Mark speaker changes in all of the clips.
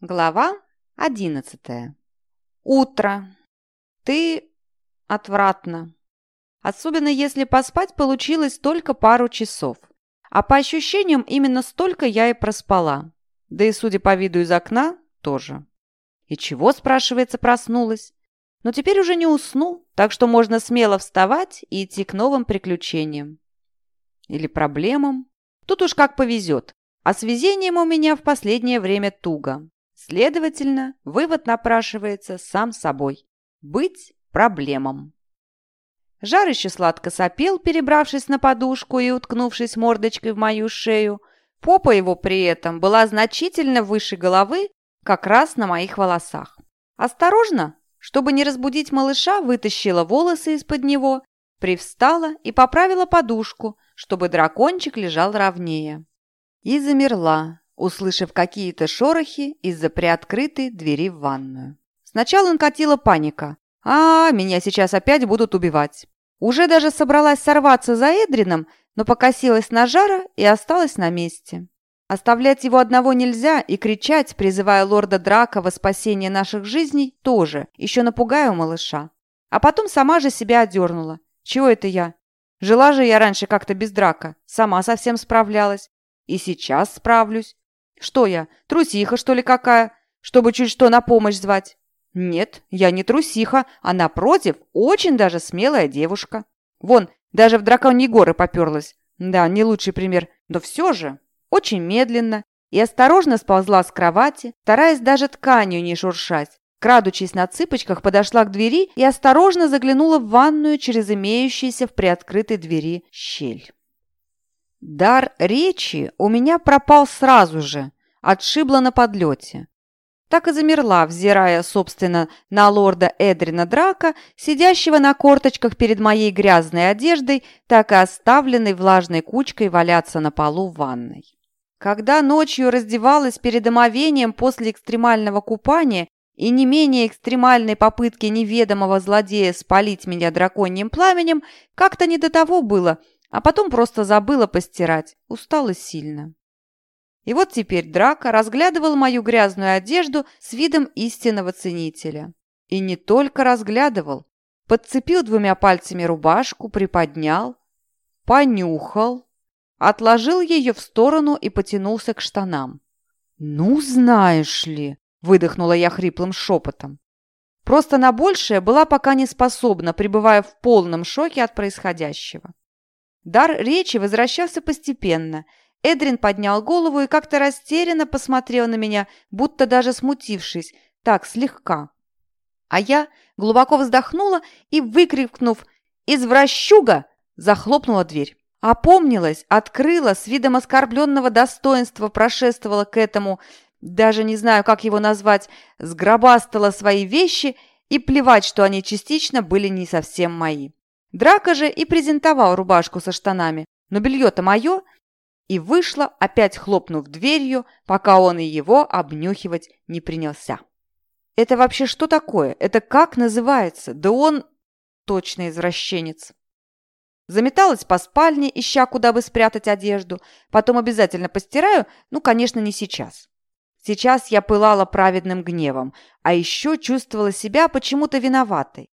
Speaker 1: Глава одиннадцатая. Утро. Ты отвратно. Особенно если поспать получилось только пару часов. А по ощущениям именно столько я и проспала. Да и судя по виду из окна, тоже. И чего, спрашивается, проснулась? Но теперь уже не усну, так что можно смело вставать и идти к новым приключениям. Или проблемам. Тут уж как повезет. А с везением у меня в последнее время туго. Следовательно, вывод напрашивается сам собой. Быть проблемом. Жар еще сладко сопел, перебравшись на подушку и уткнувшись мордочкой в мою шею. Попа его при этом была значительно выше головы, как раз на моих волосах. Осторожно, чтобы не разбудить малыша, вытащила волосы из-под него, привстала и поправила подушку, чтобы дракончик лежал ровнее. И замерла, услышав какие-то шорохи из-за приоткрытой двери в ванную. Сначала накатила паника. «А, меня сейчас опять будут убивать». Уже даже собралась сорваться за Эдрином, но покосилась на жара и осталась на месте. Оставлять его одного нельзя, и кричать, призывая лорда Драка во спасение наших жизней, тоже, еще напугаю малыша. А потом сама же себя одернула. Чего это я? Жила же я раньше как-то без драка, сама совсем справлялась. И сейчас справлюсь. Что я, трусиха, что ли, какая, чтобы чуть что на помощь звать? Нет, я не трусиха, а, напротив, очень даже смелая девушка. Вон, даже в драконьи горы поперлась. Да, не лучший пример, но все же очень медленно и осторожно сползла с кровати, стараясь даже тканью не шуршать. Крадучись на цыпочках, подошла к двери и осторожно заглянула в ванную через имеющуюся в приоткрытой двери щель. Дар речи у меня пропал сразу же, отшибла на подлете. Так и замерла, взирая, собственно, на лорда Эдрина Драка, сидящего на корточках перед моей грязной одеждой, так и оставленной влажной кучкой валяться на полу в ванной. Когда ночью раздевалась перед омовением после экстремального купания и не менее экстремальной попытки неведомого злодея спалить меня драконьим пламенем, как-то не до того было – а потом просто забыла постирать. Устала сильно. И вот теперь Драка разглядывал мою грязную одежду с видом истинного ценителя. И не только разглядывал. Подцепил двумя пальцами рубашку, приподнял, понюхал, отложил ее в сторону и потянулся к штанам. «Ну, знаешь ли!» – выдохнула я хриплым шепотом. Просто на большее была пока не способна, пребывая в полном шоке от происходящего. Дар речи возвращался постепенно. Эдрин поднял голову и как-то растерянно посмотрел на меня, будто даже смутившись, так, слегка. А я глубоко вздохнула и, выкрикнув «Извращуга!», захлопнула дверь. Опомнилась, открыла, с видом оскорбленного достоинства прошествовала к этому, даже не знаю, как его назвать, сгробастала свои вещи и плевать, что они частично были не совсем мои. Драка же и презентовал рубашку со штанами, но белье-то мое, и вышла, опять хлопнув дверью, пока он и его обнюхивать не принялся. Это вообще что такое? Это как называется? Да он точно извращенец. Заметалась по спальне, ища, куда бы спрятать одежду. Потом обязательно постираю, ну, конечно, не сейчас. Сейчас я пылала праведным гневом, а еще чувствовала себя почему-то виноватой.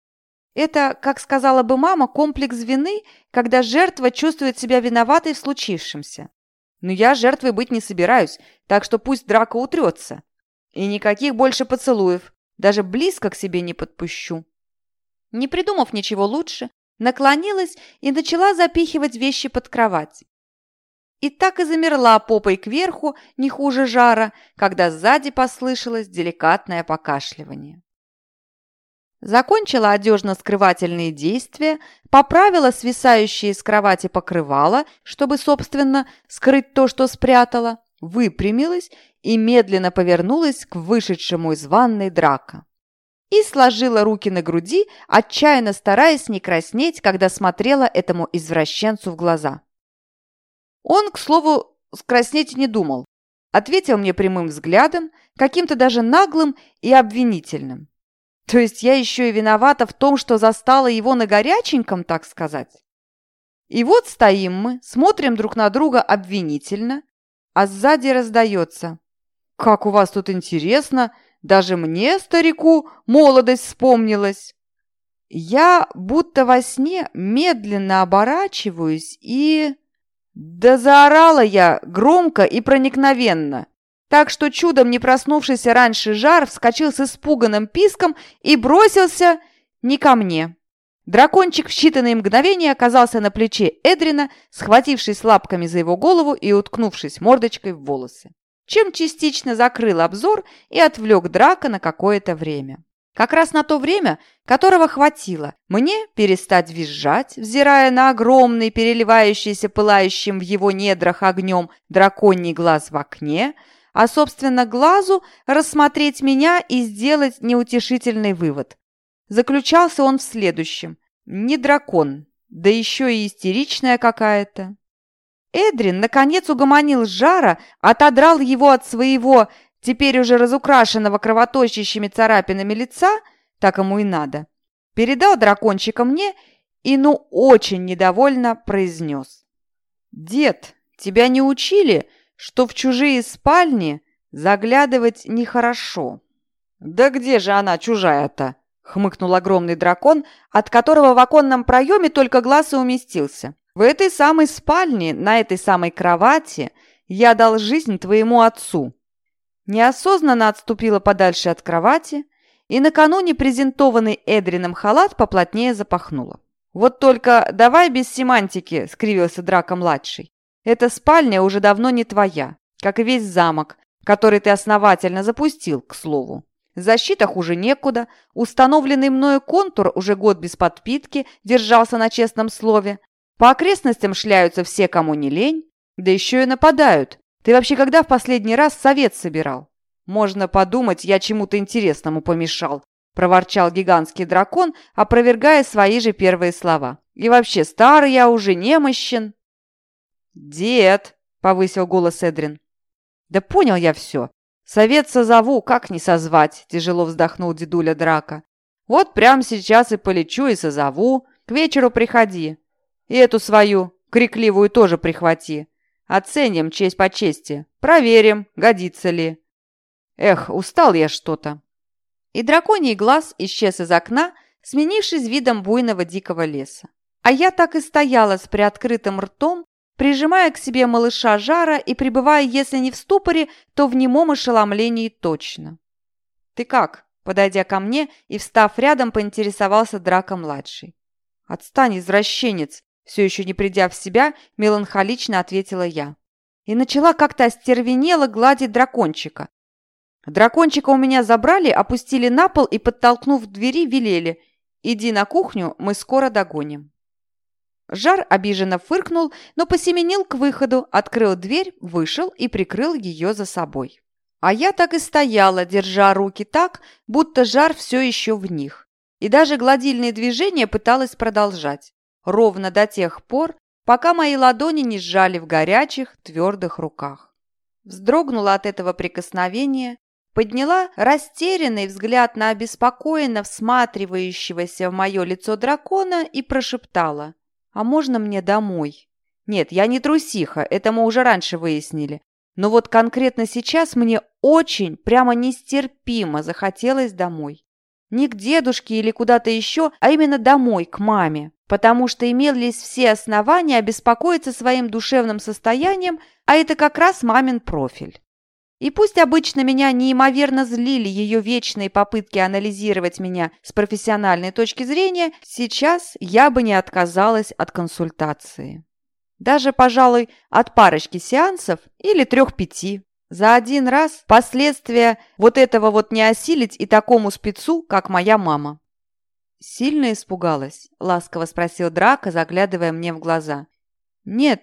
Speaker 1: Это, как сказала бы мама, комплекс вины, когда жертва чувствует себя виноватой в случившемся. Но я жертвой быть не собираюсь, так что пусть драка утрется. И никаких больше поцелуев, даже близко к себе не подпущу. Не придумав ничего лучше, наклонилась и начала запихивать вещи под кровать. И так и замерла попой кверху, не хуже жара, когда сзади послышалось деликатное покашливание. Закончила одежно-скрывательные действия, поправила свисающие с кровати покрывало, чтобы, собственно, скрыть то, что спрятала, выпрямилась и медленно повернулась к вышедшему из ванной драка. И сложила руки на груди, отчаянно стараясь не краснеть, когда смотрела этому извращенцу в глаза. Он, к слову, скраснеть не думал. Ответил мне прямым взглядом, каким-то даже наглым и обвинительным. То есть я еще и виновата в том, что застала его на горяченьком, так сказать? И вот стоим мы, смотрим друг на друга обвинительно, а сзади раздается. как у вас тут интересно! Даже мне, старику, молодость вспомнилась!» Я будто во сне медленно оборачиваюсь и... Да заорала я громко и проникновенно, так что чудом не проснувшийся раньше жар вскочил с испуганным писком и бросился не ко мне. Дракончик в считанные мгновения оказался на плече Эдрина, схватившись лапками за его голову и уткнувшись мордочкой в волосы, чем частично закрыл обзор и отвлек драка на какое-то время. Как раз на то время, которого хватило мне перестать визжать, взирая на огромный, переливающийся пылающим в его недрах огнем драконий глаз в окне, а, собственно, глазу рассмотреть меня и сделать неутешительный вывод. Заключался он в следующем. Не дракон, да еще и истеричная какая-то. Эдрин, наконец, угомонил жара, отодрал его от своего теперь уже разукрашенного кровоточащими царапинами лица, так ему и надо, передал дракончика мне и, ну, очень недовольно произнес. «Дед, тебя не учили, что в чужие спальни заглядывать нехорошо?» «Да где же она чужая-то?» — хмыкнул огромный дракон, от которого в оконном проеме только глаз и уместился. «В этой самой спальне, на этой самой кровати я дал жизнь твоему отцу неосознанно отступила подальше от кровати и накануне презентованный Эдрином халат поплотнее запахнула. «Вот только давай без семантики», — скривился Драко-младший. «Эта спальня уже давно не твоя, как и весь замок, который ты основательно запустил, к слову. Защита хуже некуда, установленный мною контур уже год без подпитки держался на честном слове. По окрестностям шляются все, кому не лень, да еще и нападают, ты вообще когда в последний раз совет собирал? Можно подумать, я чему-то интересному помешал, проворчал гигантский дракон, опровергая свои же первые слова. И вообще, старый я уже немощен. Дед, повысил голос Эдрин. Да понял я все. Совет созову, как не созвать, тяжело вздохнул дедуля Драка. Вот прямо сейчас и полечу и созову. К вечеру приходи. И эту свою крикливую тоже прихвати. Оценим честь по чести. Проверим, годится ли. Эх, устал я что-то. И драконий глаз исчез из окна, сменившись видом буйного дикого леса. А я так и стояла с приоткрытым ртом, прижимая к себе малыша жара и пребывая, если не в ступоре, то в немом ошеломлении точно. «Ты как?» – подойдя ко мне и встав рядом, поинтересовался Драко-младший. «Отстань, извращенец!» Все еще не придя в себя, меланхолично ответила я. И начала как-то остервенело гладить дракончика. Дракончика у меня забрали, опустили на пол и, подтолкнув к двери, велели «Иди на кухню, мы скоро догоним». Жар обиженно фыркнул, но посеменил к выходу, открыл дверь, вышел и прикрыл ее за собой. А я так и стояла, держа руки так, будто жар все еще в них. И даже гладильные движения пыталась продолжать ровно до тех пор, пока мои ладони не сжали в горячих, твердых руках. Вздрогнула от этого прикосновения, подняла растерянный взгляд на обеспокоенно всматривающегося в мое лицо дракона и прошептала «А можно мне домой?» Нет, я не трусиха, это мы уже раньше выяснили. Но вот конкретно сейчас мне очень, прямо нестерпимо захотелось домой. Не к дедушке или куда-то еще, а именно домой, к маме потому что имелись все основания обеспокоиться своим душевным состоянием, а это как раз мамин профиль. И пусть обычно меня неимоверно злили ее вечные попытки анализировать меня с профессиональной точки зрения, сейчас я бы не отказалась от консультации. Даже, пожалуй, от парочки сеансов или трех-пяти. За один раз последствия вот этого вот не осилить и такому спецу, как моя мама. «Сильно испугалась?» – ласково спросил Драка, заглядывая мне в глаза. «Нет,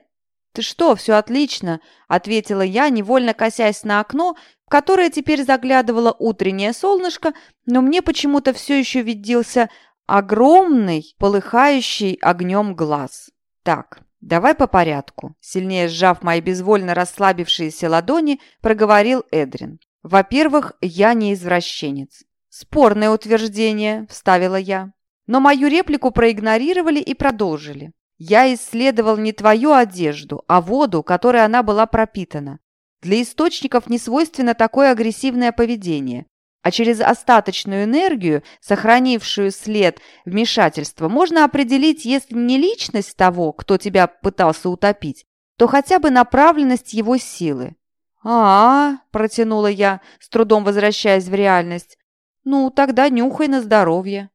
Speaker 1: ты что, все отлично», – ответила я, невольно косясь на окно, в которое теперь заглядывало утреннее солнышко, но мне почему-то все еще виделся огромный, полыхающий огнем глаз. «Так, давай по порядку», – сильнее сжав мои безвольно расслабившиеся ладони, проговорил Эдрин. «Во-первых, я не извращенец. «Спорное утверждение», – вставила я. Но мою реплику проигнорировали и продолжили. «Я исследовал не твою одежду, а воду, которой она была пропитана. Для источников не свойственно такое агрессивное поведение. А через остаточную энергию, сохранившую след вмешательства, можно определить, если не личность того, кто тебя пытался утопить, то хотя бы направленность его силы. а, -а, -а протянула я, с трудом возвращаясь в реальность. «Ну, тогда нюхай на здоровье».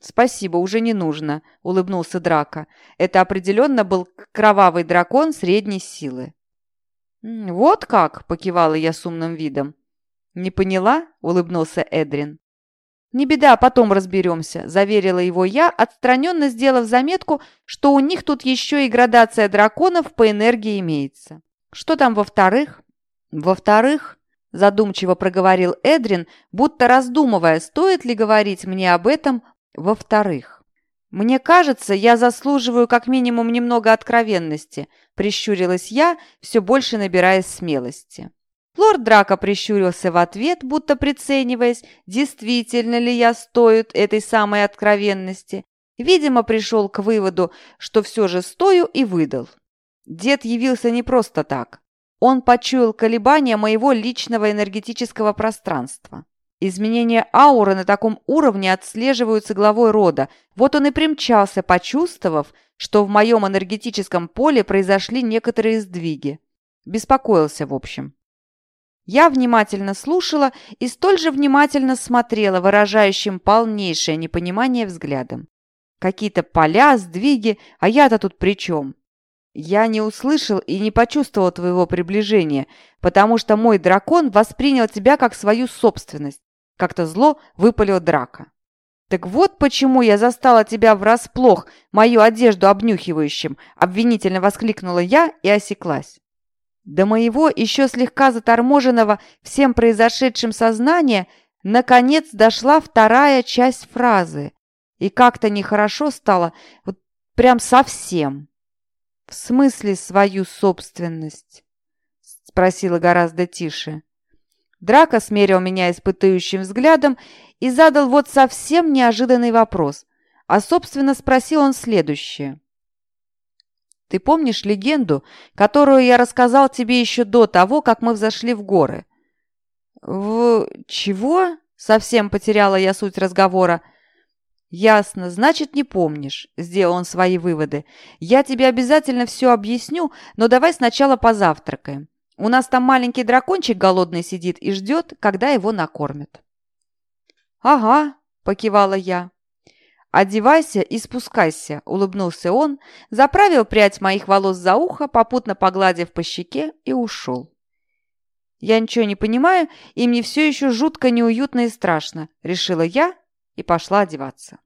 Speaker 1: «Спасибо, уже не нужно», — улыбнулся Драка. Это определенно был кровавый дракон средней силы. «Вот как!» — покивала я с умным видом. «Не поняла?» — улыбнулся Эдрин. «Не беда, потом разберемся», — заверила его я, отстраненно сделав заметку, что у них тут еще и градация драконов по энергии имеется. «Что там во-вторых?» «Во-вторых», — задумчиво проговорил Эдрин, будто раздумывая, стоит ли говорить мне об этом во-вторых. «Мне кажется, я заслуживаю как минимум немного откровенности», — прищурилась я, все больше набираясь смелости. Лорд Драко прищурился в ответ, будто прицениваясь, действительно ли я стою этой самой откровенности. Видимо, пришел к выводу, что все же стою и выдал. Дед явился не просто так. Он почуял колебания моего личного энергетического пространства. Изменения ауры на таком уровне отслеживаются главой рода. Вот он и примчался, почувствовав, что в моем энергетическом поле произошли некоторые сдвиги. Беспокоился, в общем. Я внимательно слушала и столь же внимательно смотрела, выражающим полнейшее непонимание взглядом. Какие-то поля, сдвиги, а я-то тут при чем? Я не услышал и не почувствовал твоего приближения, потому что мой дракон воспринял тебя как свою собственность. Как-то зло выпалил драка. Так вот почему я застала тебя врасплох, мою одежду обнюхивающим, обвинительно воскликнула я и осеклась. До моего еще слегка заторможенного всем произошедшим сознания наконец дошла вторая часть фразы. И как-то нехорошо стало, вот прям совсем. «В смысле свою собственность?» — спросила гораздо тише. Драко смерил меня испытующим взглядом и задал вот совсем неожиданный вопрос. А, собственно, спросил он следующее. Ты помнишь легенду, которую я рассказал тебе еще до того, как мы взошли в горы?» «В... чего?» — совсем потеряла я суть разговора. «Ясно, значит, не помнишь», — сделал он свои выводы. «Я тебе обязательно все объясню, но давай сначала позавтракаем. У нас там маленький дракончик голодный сидит и ждет, когда его накормят». «Ага», — покивала я. «Одевайся и спускайся», — улыбнулся он, заправил прядь моих волос за ухо, попутно погладив по щеке, и ушел. «Я ничего не понимаю, и мне все еще жутко неуютно и страшно», — решила я и пошла одеваться.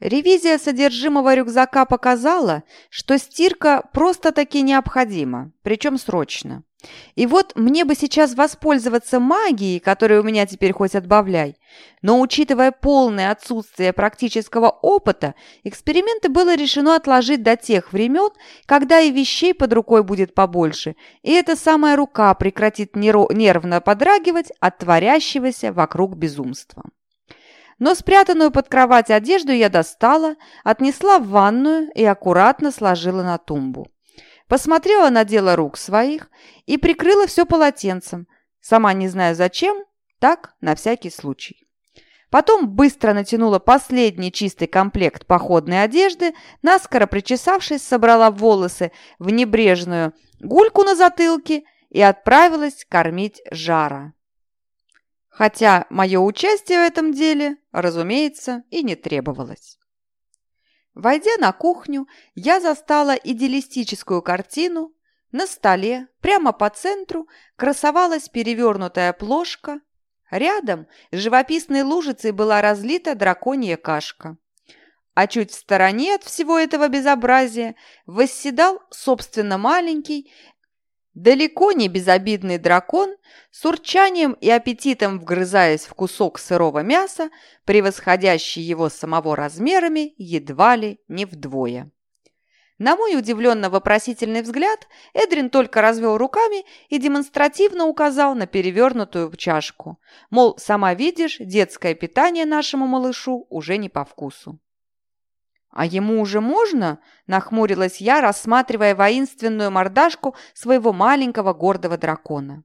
Speaker 1: Ревизия содержимого рюкзака показала, что стирка просто-таки необходима, причем срочно. И вот мне бы сейчас воспользоваться магией, которой у меня теперь хоть отбавляй. Но учитывая полное отсутствие практического опыта, эксперименты было решено отложить до тех времен, когда и вещей под рукой будет побольше, и эта самая рука прекратит нервно подрагивать от творящегося вокруг безумства. Но спрятанную под кровать одежду я достала, отнесла в ванную и аккуратно сложила на тумбу. Посмотрела на дело рук своих и прикрыла все полотенцем. Сама не знаю зачем, так, на всякий случай. Потом быстро натянула последний чистый комплект походной одежды, наскоро причесавшись, собрала волосы в небрежную гульку на затылке и отправилась кормить жара. Хотя мое участие в этом деле, разумеется, и не требовалось. Войдя на кухню, я застала идеалистическую картину. На столе, прямо по центру, красовалась перевернутая плошка. Рядом с живописной лужицей была разлита драконья кашка. А чуть в стороне от всего этого безобразия восседал, собственно, маленький, Далеко не безобидный дракон, с урчанием и аппетитом вгрызаясь в кусок сырого мяса, превосходящий его самого размерами едва ли не вдвое. На мой удивленно-вопросительный взгляд Эдрин только развел руками и демонстративно указал на перевернутую чашку. Мол, сама видишь, детское питание нашему малышу уже не по вкусу. «А ему уже можно?» – нахмурилась я, рассматривая воинственную мордашку своего маленького гордого дракона.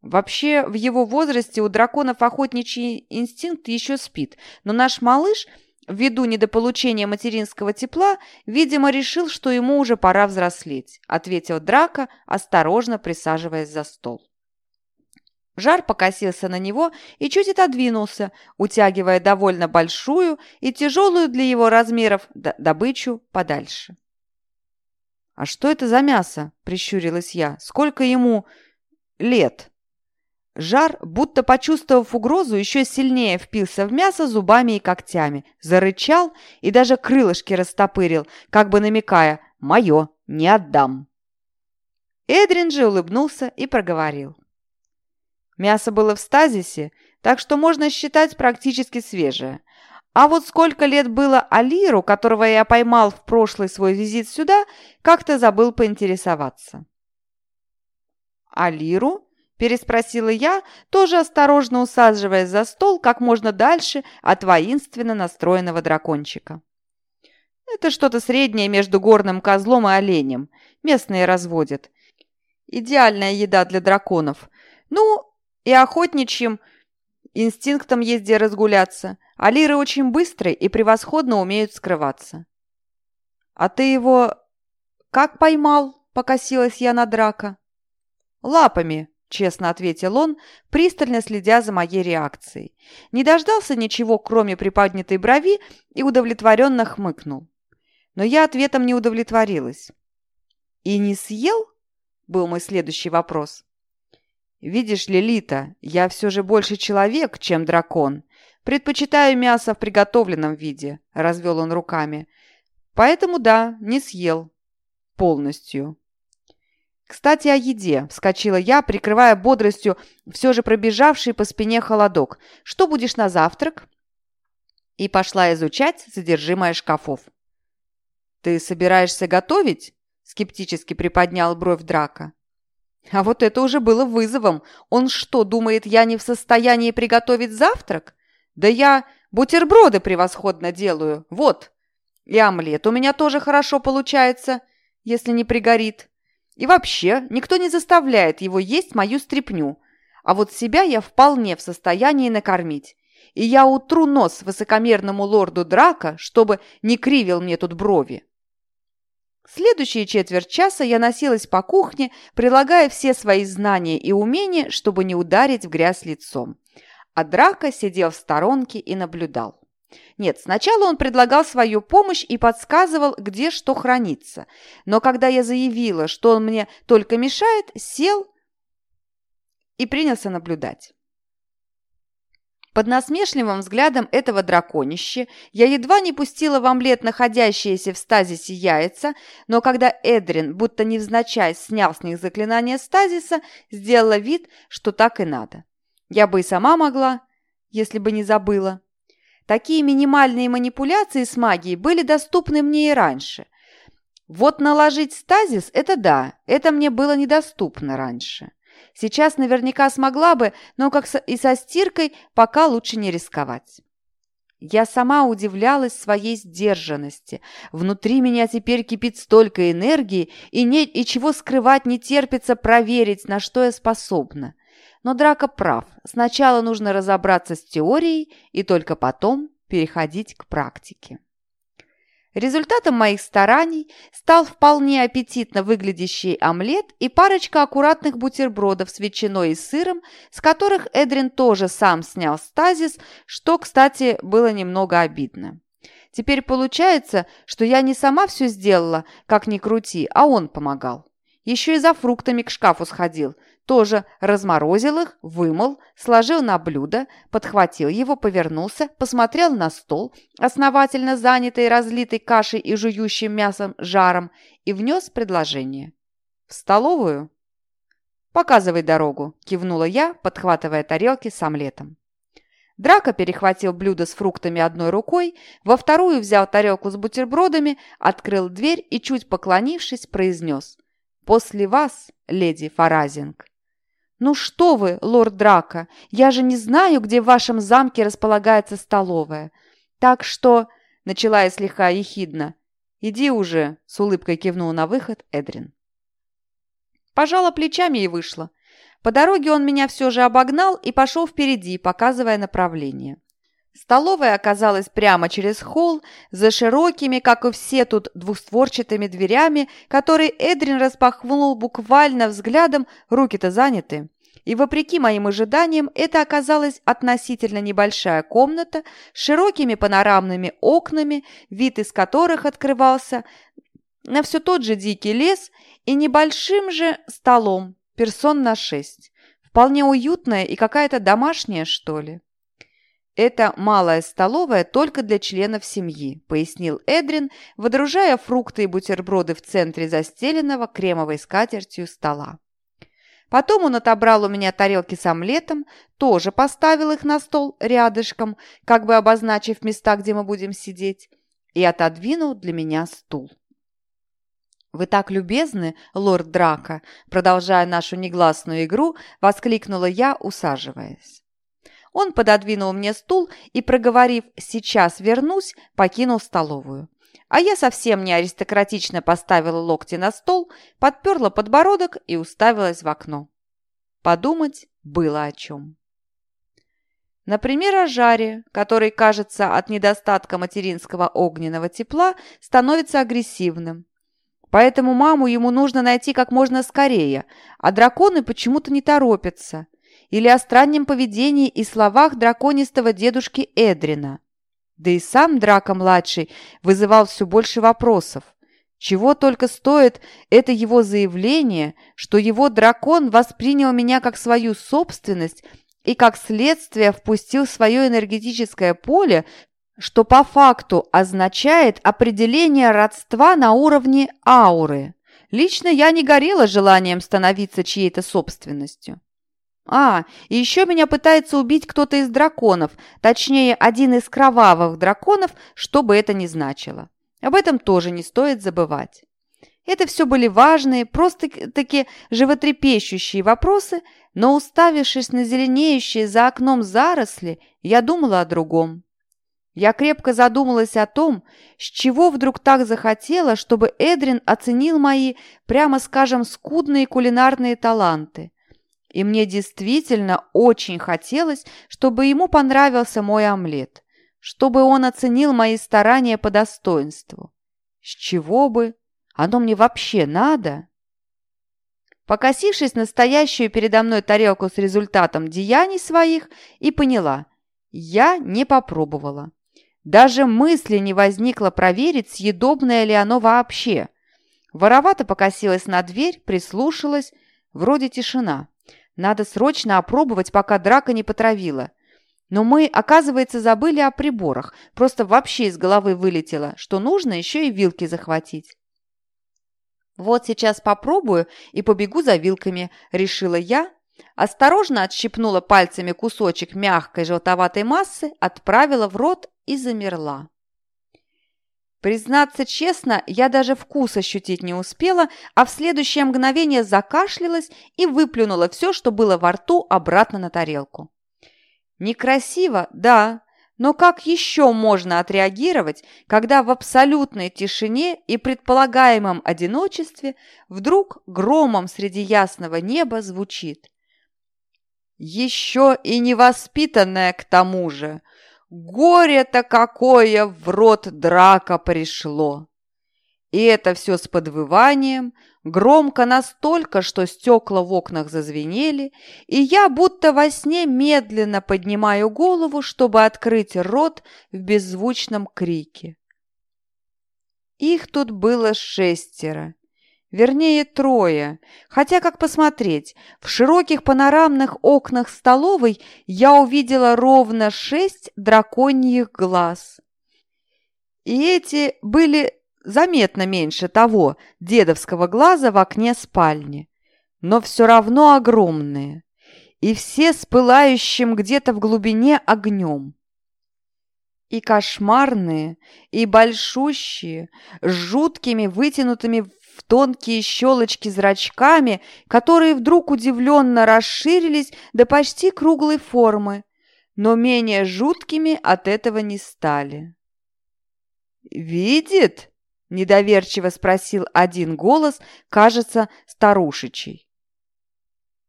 Speaker 1: Вообще, в его возрасте у драконов охотничий инстинкт еще спит, но наш малыш, ввиду недополучения материнского тепла, видимо, решил, что ему уже пора взрослеть, ответил Драка, осторожно присаживаясь за стол. Жар покосился на него и чуть отодвинулся, утягивая довольно большую и тяжелую для его размеров добычу подальше. «А что это за мясо?» – прищурилась я. «Сколько ему лет?» Жар, будто почувствовав угрозу, еще сильнее впился в мясо зубами и когтями, зарычал и даже крылышки растопырил, как бы намекая «Мое, не отдам». Эдрин же улыбнулся и проговорил. Мясо было в стазисе, так что можно считать практически свежее. А вот сколько лет было Алиру, которого я поймал в прошлый свой визит сюда, как-то забыл поинтересоваться. «Алиру?» – переспросила я, тоже осторожно усаживаясь за стол как можно дальше от воинственно настроенного дракончика. «Это что-то среднее между горным козлом и оленем. Местные разводят. Идеальная еда для драконов. Ну, и охотничьим инстинктом есть где разгуляться, а лиры очень быстрые и превосходно умеют скрываться. «А ты его как поймал?» – покосилась я на драка. «Лапами», – честно ответил он, пристально следя за моей реакцией. Не дождался ничего, кроме приподнятой брови, и удовлетворенно хмыкнул. Но я ответом не удовлетворилась. «И не съел?» – был мой следующий вопрос. «Видишь ли, Лита, я все же больше человек, чем дракон. Предпочитаю мясо в приготовленном виде», – развел он руками. «Поэтому да, не съел. Полностью». «Кстати, о еде», – вскочила я, прикрывая бодростью все же пробежавший по спине холодок. «Что будешь на завтрак?» И пошла изучать содержимое шкафов. «Ты собираешься готовить?» – скептически приподнял бровь Драка. А вот это уже было вызовом. Он что, думает, я не в состоянии приготовить завтрак? Да я бутерброды превосходно делаю. Вот. И омлет у меня тоже хорошо получается, если не пригорит. И вообще, никто не заставляет его есть мою стряпню. А вот себя я вполне в состоянии накормить. И я утру нос высокомерному лорду Драка, чтобы не кривил мне тут брови. Следующие четверть часа я носилась по кухне, прилагая все свои знания и умения, чтобы не ударить в грязь лицом. А Драка сидел в сторонке и наблюдал. Нет, сначала он предлагал свою помощь и подсказывал, где что хранится. Но когда я заявила, что он мне только мешает, сел и принялся наблюдать. Под насмешливым взглядом этого драконища я едва не пустила в омлет находящиеся в стазисе яйца, но когда Эдрин, будто невзначай, снял с них заклинание стазиса, сделала вид, что так и надо. Я бы и сама могла, если бы не забыла. Такие минимальные манипуляции с магией были доступны мне и раньше. Вот наложить стазис – это да, это мне было недоступно раньше. Сейчас наверняка смогла бы, но как и со стиркой, пока лучше не рисковать. Я сама удивлялась своей сдержанности. Внутри меня теперь кипит столько энергии, и, не, и чего скрывать не терпится проверить, на что я способна. Но Драка прав. Сначала нужно разобраться с теорией и только потом переходить к практике. Результатом моих стараний стал вполне аппетитно выглядящий омлет и парочка аккуратных бутербродов с ветчиной и сыром, с которых Эдрин тоже сам снял стазис, что, кстати, было немного обидно. Теперь получается, что я не сама все сделала, как ни крути, а он помогал. Еще и за фруктами к шкафу сходил, тоже разморозил их, вымыл, сложил на блюдо, подхватил его, повернулся, посмотрел на стол, основательно занятый разлитой кашей и жующим мясом жаром, и внес предложение. «В столовую?» «Показывай дорогу», – кивнула я, подхватывая тарелки с омлетом. Драко перехватил блюдо с фруктами одной рукой, во вторую взял тарелку с бутербродами, открыл дверь и, чуть поклонившись, произнес «После вас, леди Фаразинг». «Ну что вы, лорд Драка, я же не знаю, где в вашем замке располагается столовая. Так что начала я слегка ехидно. «Иди уже», — с улыбкой кивнул на выход Эдрин. Пожала плечами и вышла. По дороге он меня все же обогнал и пошел впереди, показывая направление. Столовая оказалась прямо через холл, за широкими, как и все тут, двустворчатыми дверями, которые Эдрин распахнул буквально взглядом, руки-то заняты. И вопреки моим ожиданиям, это оказалась относительно небольшая комната с широкими панорамными окнами, вид из которых открывался на все тот же дикий лес и небольшим же столом, персон на шесть. Вполне уютная и какая-то домашняя, что ли. «Это малая столовая только для членов семьи», – пояснил Эдрин, водружая фрукты и бутерброды в центре застеленного кремовой скатертью стола. Потом он отобрал у меня тарелки с омлетом, тоже поставил их на стол рядышком, как бы обозначив места, где мы будем сидеть, и отодвинул для меня стул. «Вы так любезны, лорд Драка!» Продолжая нашу негласную игру, воскликнула я, усаживаясь. Он пододвинул мне стул и, проговорив «сейчас вернусь», покинул столовую. А я совсем не аристократично поставила локти на стол, подперла подбородок и уставилась в окно. Подумать было о чем. Например, о жаре, который, кажется, от недостатка материнского огненного тепла становится агрессивным. Поэтому маму ему нужно найти как можно скорее, а драконы почему-то не торопятся или о странном поведении и словах драконистого дедушки Эдрина. Да и сам Драко-младший вызывал все больше вопросов. Чего только стоит это его заявление, что его дракон воспринял меня как свою собственность и как следствие впустил свое энергетическое поле, что по факту означает определение родства на уровне ауры. Лично я не горела желанием становиться чьей-то собственностью. А, и еще меня пытается убить кто-то из драконов, точнее, один из кровавых драконов, что бы это ни значило. Об этом тоже не стоит забывать. Это все были важные, просто-таки животрепещущие вопросы, но уставившись на зеленеющие за окном заросли, я думала о другом. Я крепко задумалась о том, с чего вдруг так захотела, чтобы Эдрин оценил мои, прямо скажем, скудные кулинарные таланты. И мне действительно очень хотелось, чтобы ему понравился мой омлет, чтобы он оценил мои старания по достоинству. С чего бы? Оно мне вообще надо? Покосившись на стоящую передо мной тарелку с результатом деяний своих, и поняла, я не попробовала. Даже мысли не возникло проверить, съедобное ли оно вообще. Воровато покосилась на дверь, прислушалась, вроде тишина. Надо срочно опробовать, пока драка не потравила. Но мы, оказывается, забыли о приборах. Просто вообще из головы вылетело, что нужно еще и вилки захватить. «Вот сейчас попробую и побегу за вилками», – решила я. Осторожно отщипнула пальцами кусочек мягкой желтоватой массы, отправила в рот и замерла. Признаться честно, я даже вкус ощутить не успела, а в следующее мгновение закашлялась и выплюнула все, что было во рту, обратно на тарелку. Некрасиво, да, но как еще можно отреагировать, когда в абсолютной тишине и предполагаемом одиночестве вдруг громом среди ясного неба звучит? Еще и невоспитанная к тому же – Горе-то какое в рот драка пришло! И это все с подвыванием, громко настолько, что стекла в окнах зазвенели, и я будто во сне медленно поднимаю голову, чтобы открыть рот в беззвучном крике. Их тут было шестеро, Вернее, трое. Хотя, как посмотреть, в широких панорамных окнах столовой я увидела ровно шесть драконьих глаз. И эти были заметно меньше того дедовского глаза в окне спальни, но все равно огромные, и все с пылающим где-то в глубине огнем. И кошмарные, и большущие, с жуткими вытянутыми в тонкие щелочки зрачками, которые вдруг удивленно расширились до почти круглой формы, но менее жуткими от этого не стали. видит?» – недоверчиво спросил один голос, кажется, старушечий.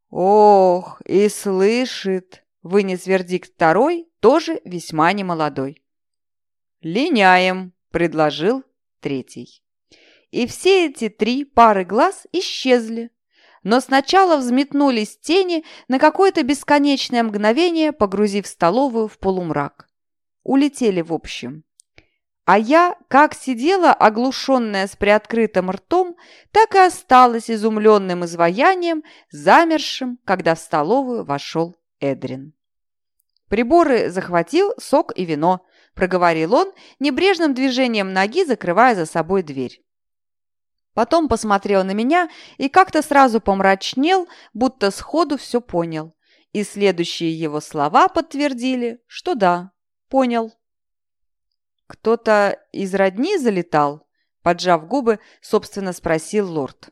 Speaker 1: «Ох, и слышит!» – вынес вердикт второй, тоже весьма немолодой. «Линяем!» – предложил третий. И все эти три пары глаз исчезли. Но сначала взметнулись тени на какое-то бесконечное мгновение, погрузив столовую в полумрак. Улетели в общем. А я, как сидела, оглушенная с приоткрытым ртом, так и осталась изумленным изваянием, замершим, когда в столовую вошел Эдрин. Приборы захватил сок и вино, проговорил он, небрежным движением ноги закрывая за собой дверь. Потом посмотрел на меня и как-то сразу помрачнел, будто сходу все понял. И следующие его слова подтвердили, что да, понял. «Кто-то из родни залетал?» Поджав губы, собственно, спросил лорд.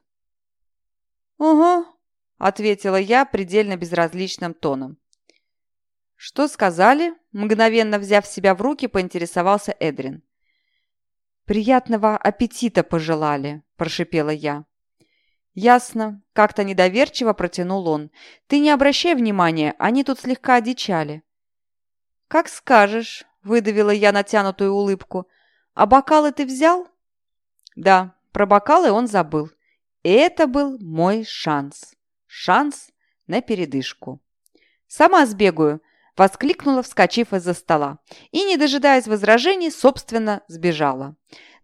Speaker 1: «Угу», — ответила я предельно безразличным тоном. «Что сказали?» Мгновенно взяв себя в руки, поинтересовался Эдрин. «Приятного аппетита пожелали», – прошипела я. «Ясно», – как-то недоверчиво протянул он. «Ты не обращай внимания, они тут слегка одичали». «Как скажешь», – выдавила я натянутую улыбку. «А бокалы ты взял?» «Да, про бокалы он забыл. И это был мой шанс. Шанс на передышку. Сама сбегаю, – воскликнула, вскочив из-за стола. И, не дожидаясь возражений, собственно, сбежала.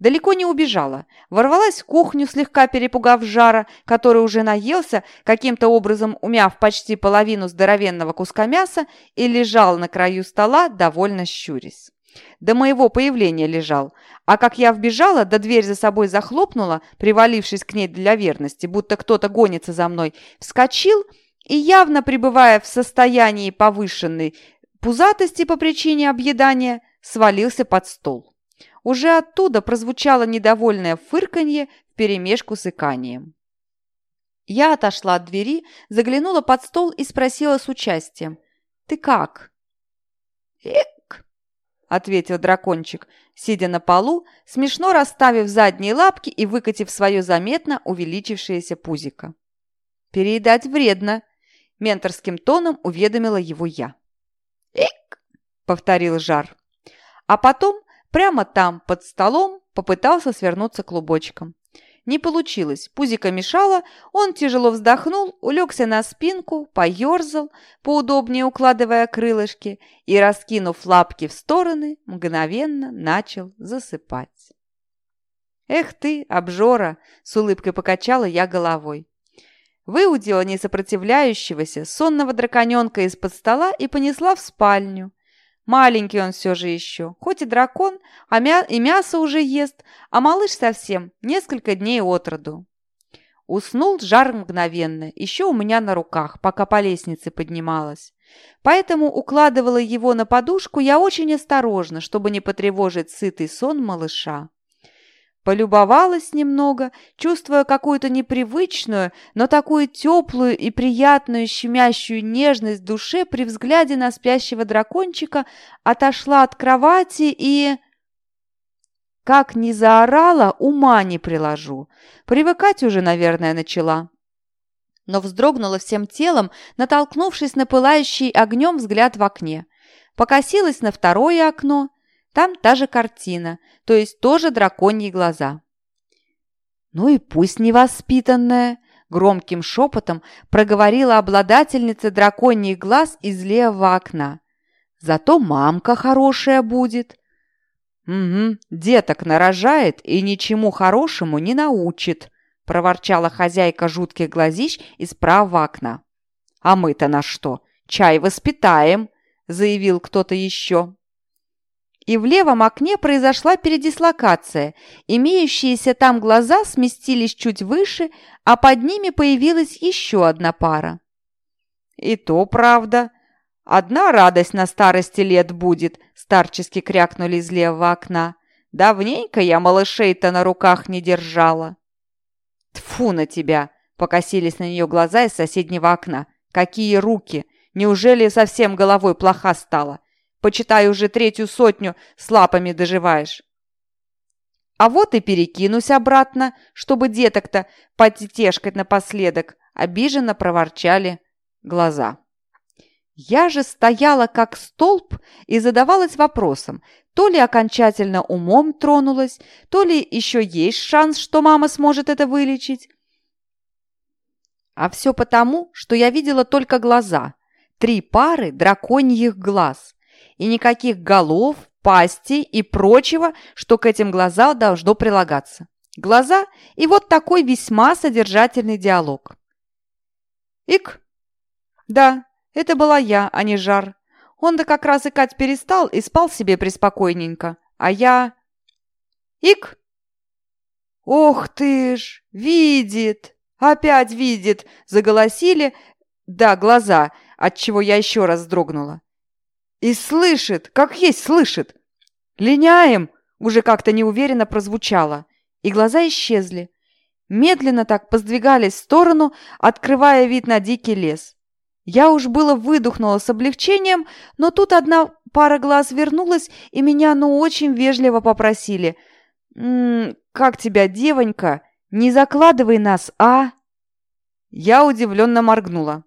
Speaker 1: Далеко не убежала. Ворвалась в кухню, слегка перепугав жара, который уже наелся, каким-то образом умяв почти половину здоровенного куска мяса и лежал на краю стола, довольно щурясь. До моего появления лежал. А как я вбежала, да дверь за собой захлопнула, привалившись к ней для верности, будто кто-то гонится за мной, вскочил – и явно пребывая в состоянии повышенной пузатости по причине объедания, свалился под стол. Уже оттуда прозвучало недовольное фырканье вперемешку с иканием. Я отошла от двери, заглянула под стол и спросила с участием. «Ты как?» «Эк!» — ответил дракончик, сидя на полу, смешно расставив задние лапки и выкатив свое заметно увеличившееся пузико. «Переедать вредно», Менторским тоном уведомила его я. «Эк!» — повторил Жар. А потом прямо там, под столом, попытался свернуться клубочком. Не получилось, пузико мешало, он тяжело вздохнул, улегся на спинку, поерзал, поудобнее укладывая крылышки и, раскинув лапки в стороны, мгновенно начал засыпать. «Эх ты, обжора!» — с улыбкой покачала я головой выудила несопротивляющегося сонного драконенка из-под стола и понесла в спальню. Маленький он все же еще, хоть и дракон, а мя и мясо уже ест, а малыш совсем несколько дней от роду. Уснул жар мгновенно, еще у меня на руках, пока по лестнице поднималась. Поэтому укладывала его на подушку я очень осторожно, чтобы не потревожить сытый сон малыша. Полюбовалась немного, чувствуя какую-то непривычную, но такую теплую и приятную щемящую нежность в душе при взгляде на спящего дракончика, отошла от кровати и... Как не заорала, ума не приложу. Привыкать уже, наверное, начала. Но вздрогнула всем телом, натолкнувшись на пылающий огнем взгляд в окне. Покосилась на второе окно — там та же картина, то есть тоже драконьи глаза. «Ну и пусть невоспитанная!» – громким шепотом проговорила обладательница драконьих глаз из левого окна. «Зато мамка хорошая будет!» «Угу, деток нарожает и ничему хорошему не научит», – проворчала хозяйка жутких глазищ из правого окна. «А мы-то на что? Чай воспитаем», – заявил кто-то еще и в левом окне произошла передислокация. Имеющиеся там глаза сместились чуть выше, а под ними появилась еще одна пара. «И то правда. Одна радость на старости лет будет», – старчески крякнули из левого окна. «Давненько я малышей-то на руках не держала». «Тьфу на тебя!» – покосились на нее глаза из соседнего окна. «Какие руки! Неужели совсем головой плоха стала?» Почитай, уже третью сотню с лапами доживаешь. А вот и перекинусь обратно, чтобы деток-то потетешкать напоследок, обиженно проворчали глаза. Я же стояла как столб и задавалась вопросом, то ли окончательно умом тронулась, то ли еще есть шанс, что мама сможет это вылечить. А все потому, что я видела только глаза, три пары драконьих глаз и никаких голов, пасти и прочего, что к этим глазам должно прилагаться. Глаза и вот такой весьма содержательный диалог. «Ик!» «Да, это была я, а не Жар. Он-то как раз икать перестал и спал себе преспокойненько. А я... Ик! Ох ты ж! Видит! Опять видит! Заголосили... Да, глаза, от чего я еще раз вздрогнула. И слышит, как есть слышит. Линяем! Уже как-то неуверенно прозвучало. И глаза исчезли. Медленно так поздвигались в сторону, открывая вид на дикий лес. Я уж было выдохнула с облегчением, но тут одна пара глаз вернулась, и меня ну очень вежливо попросили. «М -м, «Как тебя, девонька? Не закладывай нас, а?» Я удивленно моргнула.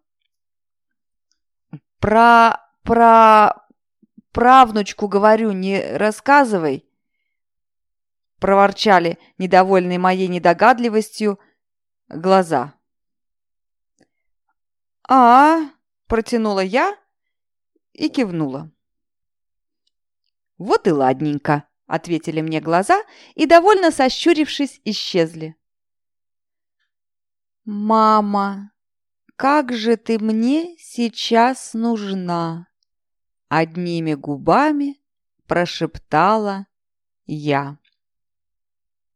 Speaker 1: «Про... про... правнучку, говорю, не рассказывай!» Проворчали, недовольные моей недогадливостью, глаза. «А, протянула я и кивнула. «Вот и ладненько», – ответили мне глаза и, довольно сощурившись, исчезли. «Мама, как же ты мне сейчас нужна!» Одними губами прошептала я.